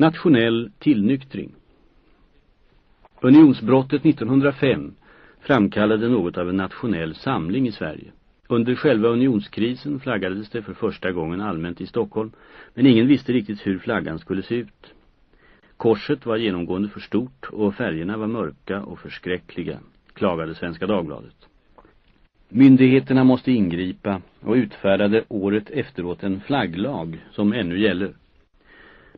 Nationell tillnyktring Unionsbrottet 1905 framkallade något av en nationell samling i Sverige. Under själva unionskrisen flaggades det för första gången allmänt i Stockholm, men ingen visste riktigt hur flaggan skulle se ut. Korset var genomgående för stort och färgerna var mörka och förskräckliga, klagade Svenska Dagbladet. Myndigheterna måste ingripa och utfärdade året efteråt en flagglag som ännu gäller.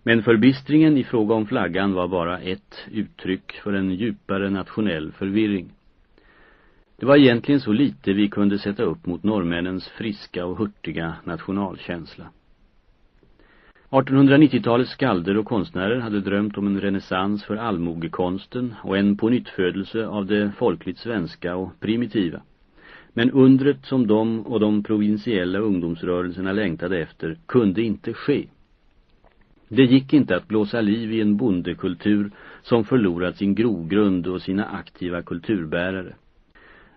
Men förbistringen i fråga om flaggan var bara ett uttryck för en djupare nationell förvirring. Det var egentligen så lite vi kunde sätta upp mot norrmännens friska och hurtiga nationalkänsla. 1890-talets skalder och konstnärer hade drömt om en renässans för allmogekonsten och en pånyttfödelse av det folkligt svenska och primitiva. Men undret som de och de provinsiella ungdomsrörelserna längtade efter kunde inte ske. Det gick inte att blåsa liv i en bondekultur som förlorat sin grogrund och sina aktiva kulturbärare.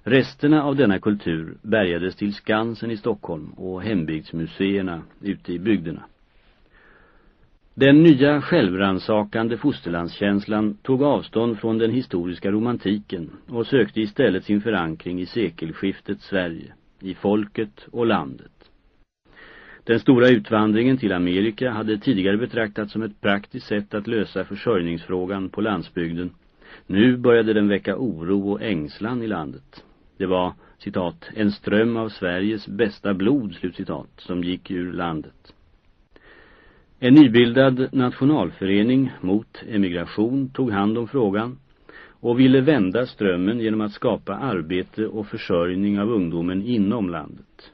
Resterna av denna kultur bärgades till Skansen i Stockholm och hembygdsmuseerna ute i bygderna. Den nya självransakande fosterlandskänslan tog avstånd från den historiska romantiken och sökte istället sin förankring i sekelskiftet Sverige, i folket och landet. Den stora utvandringen till Amerika hade tidigare betraktats som ett praktiskt sätt att lösa försörjningsfrågan på landsbygden. Nu började den väcka oro och ängslan i landet. Det var, citat, en ström av Sveriges bästa blod, slutcitat, som gick ur landet. En nybildad nationalförening mot emigration tog hand om frågan och ville vända strömmen genom att skapa arbete och försörjning av ungdomen inom landet.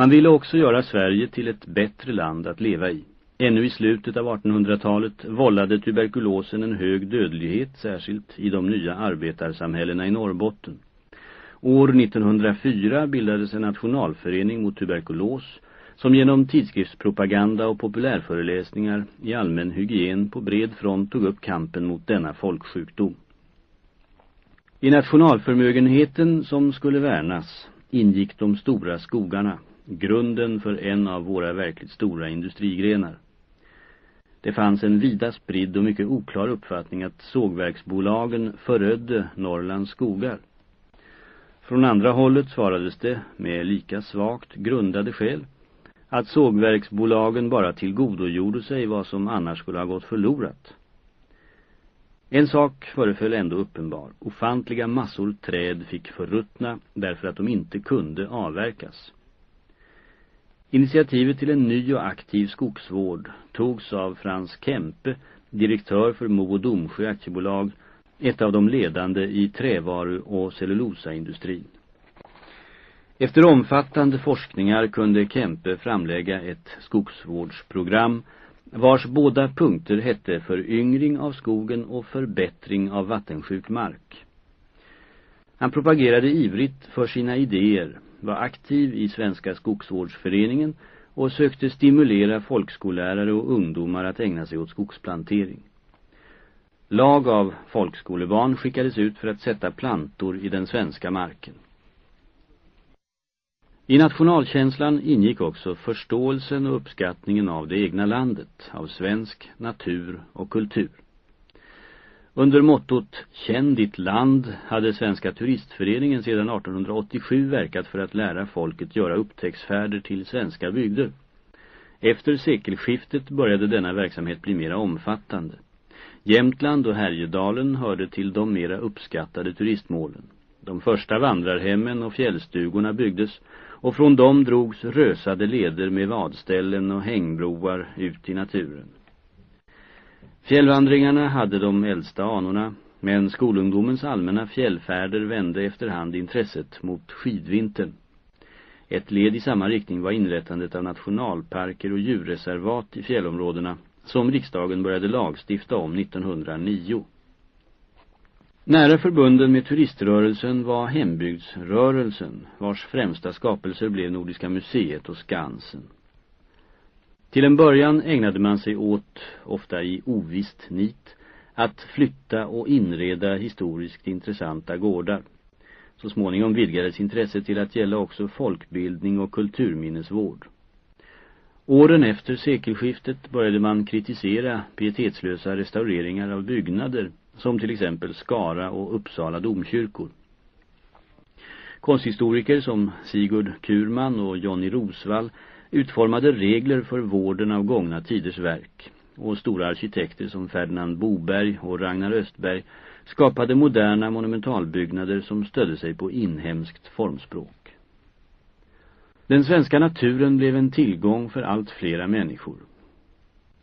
Man ville också göra Sverige till ett bättre land att leva i. Ännu i slutet av 1800-talet vållade tuberkulosen en hög dödlighet, särskilt i de nya arbetarsamhällena i Norrbotten. År 1904 bildades en nationalförening mot tuberkulos som genom tidskriftspropaganda och populärföreläsningar i allmän hygien på bred front tog upp kampen mot denna folksjukdom. I nationalförmögenheten som skulle värnas ingick de stora skogarna, grunden för en av våra verkligt stora industrigrenar. Det fanns en vida spridd och mycket oklar uppfattning att sågverksbolagen förödde Norrlands skogar. Från andra hållet svarades det, med lika svagt grundade skäl, att sågverksbolagen bara tillgodogjorde sig vad som annars skulle ha gått förlorat. En sak föreföll ändå uppenbar. Ofantliga massor träd fick förruttna därför att de inte kunde avverkas. Initiativet till en ny och aktiv skogsvård togs av Frans Kempe, direktör för Mo och Domsjö aktiebolag, ett av de ledande i trävaru- och cellulosaindustrin. Efter omfattande forskningar kunde Kempe framlägga ett skogsvårdsprogram vars båda punkter hette föryngring av skogen och förbättring av vattensjuk mark. Han propagerade ivrigt för sina idéer, var aktiv i Svenska skogsvårdsföreningen och sökte stimulera folkskollärare och ungdomar att ägna sig åt skogsplantering. Lag av folkskolebarn skickades ut för att sätta plantor i den svenska marken. I nationalkänslan ingick också förståelsen och uppskattningen av det egna landet, av svensk natur och kultur. Under mottot Känn ditt land hade Svenska turistföreningen sedan 1887 verkat för att lära folket göra upptäcktsfärder till svenska bygder. Efter sekelskiftet började denna verksamhet bli mera omfattande. Jämtland och Härjedalen hörde till de mera uppskattade turistmålen. De första vandrarhemmen och fjällstugorna byggdes och från dem drogs rösade leder med vadställen och hängbroar ut i naturen. Fjällvandringarna hade de äldsta anorna, men skolungdomens allmänna fjällfärder vände efterhand intresset mot skidvintern. Ett led i samma riktning var inrättandet av nationalparker och djurreservat i fjällområdena som riksdagen började lagstifta om 1909. Nära förbunden med turiströrelsen var hembygdsrörelsen, vars främsta skapelser blev Nordiska museet och Skansen. Till en början ägnade man sig åt, ofta i ovist nit, att flytta och inreda historiskt intressanta gårdar. Så småningom vidgades intresset till att gälla också folkbildning och kulturminnesvård. Åren efter sekelskiftet började man kritisera pietetslösa restaureringar av byggnader som till exempel Skara och Uppsala domkyrkor. Konsthistoriker som Sigurd Kurman och Jonny Rosvall utformade regler för vården av gångna tiders verk och stora arkitekter som Ferdinand Boberg och Ragnar Östberg skapade moderna monumentalbyggnader som stödde sig på inhemskt formspråk. Den svenska naturen blev en tillgång för allt flera människor.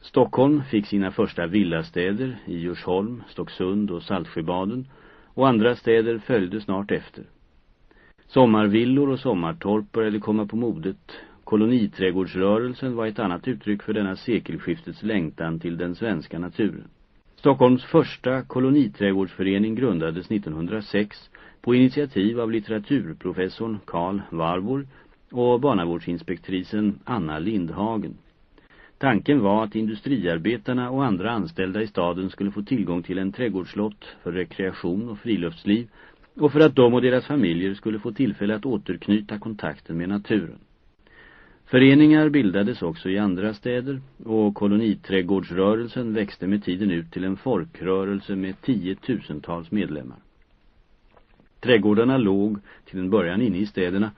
Stockholm fick sina första villastäder i Djursholm, Stocksund och Saltsjöbaden och andra städer följde snart efter. Sommarvillor och sommartorp började komma på modet. Koloniträdgårdsrörelsen var ett annat uttryck för denna sekelskiftets längtan till den svenska naturen. Stockholms första koloniträdgårdsförening grundades 1906 på initiativ av litteraturprofessorn Karl Warburg och barnavårdsinspektrisen Anna Lindhagen. Tanken var att industriarbetarna och andra anställda i staden skulle få tillgång till en trädgårdslott för rekreation och friluftsliv och för att de och deras familjer skulle få tillfälle att återknyta kontakten med naturen. Föreningar bildades också i andra städer och koloniträdgårdsrörelsen växte med tiden ut till en folkrörelse med tiotusentals medlemmar. Trädgårdarna låg till en början inne i städerna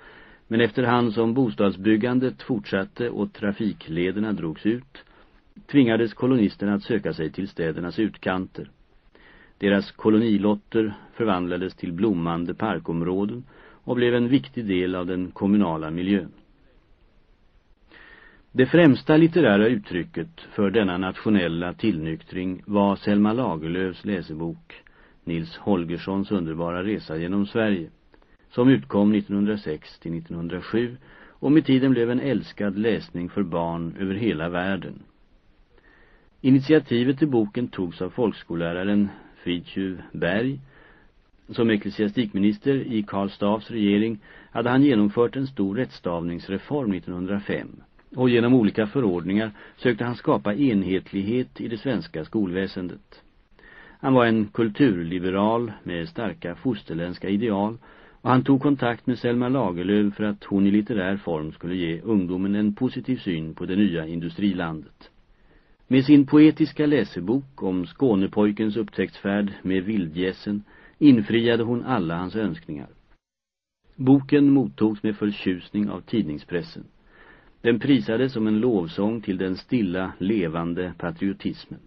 men efterhand som bostadsbyggandet fortsatte och trafiklederna drogs ut tvingades kolonisterna att söka sig till städernas utkanter. Deras kolonilotter förvandlades till blommande parkområden och blev en viktig del av den kommunala miljön. Det främsta litterära uttrycket för denna nationella tillnyktring var Selma Lagerlöfs läsebok Nils Holgerssons underbara resa genom Sverige som utkom 1906 till 1907 och med tiden blev en älskad läsning för barn över hela världen. Initiativet till boken togs av folkskolläraren Fridtjuv Berg. Som ecklesiastikminister i Karl Staffs regering hade han genomfört en stor rättstavningsreform 1905 och genom olika förordningar sökte han skapa enhetlighet i det svenska skolväsendet. Han var en kulturliberal med starka fosterländska ideal och han tog kontakt med Selma Lagerlöf för att hon i litterär form skulle ge ungdomen en positiv syn på det nya industrilandet. Med sin poetiska läsebok om Skånepojkens upptäcktsfärd med vildgässen infriade hon alla hans önskningar. Boken mottogs med förtjusning av tidningspressen. Den prisades som en lovsång till den stilla, levande patriotismen.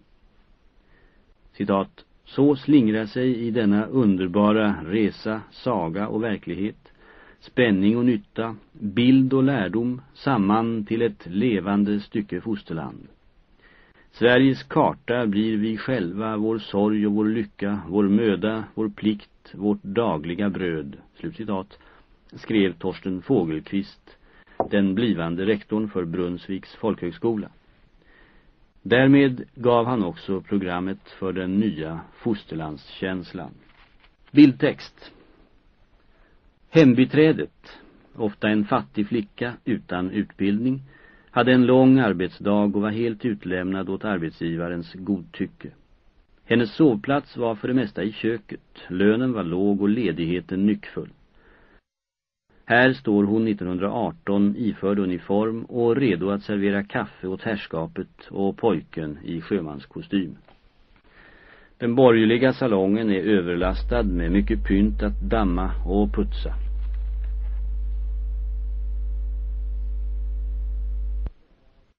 Citat så slingrar sig i denna underbara resa, saga och verklighet, spänning och nytta, bild och lärdom samman till ett levande stycke fosterland. Sveriges karta blir vi själva, vår sorg och vår lycka, vår möda, vår plikt, vårt dagliga bröd. Slutcitat, skrev Torsten Fågelqvist, den blivande rektorn för Brunnsviks folkhögskola. Därmed gav han också programmet för den nya fosterlandskänslan. Bildtext Hembiträdet, ofta en fattig flicka utan utbildning, hade en lång arbetsdag och var helt utlämnad åt arbetsgivarens godtycke. Hennes sovplats var för det mesta i köket, lönen var låg och ledigheten nyckfull. Här står hon 1918 iförd uniform och redo att servera kaffe åt härskapet och pojken i sjömanskostym. Den borgerliga salongen är överlastad med mycket pynt att damma och putsa.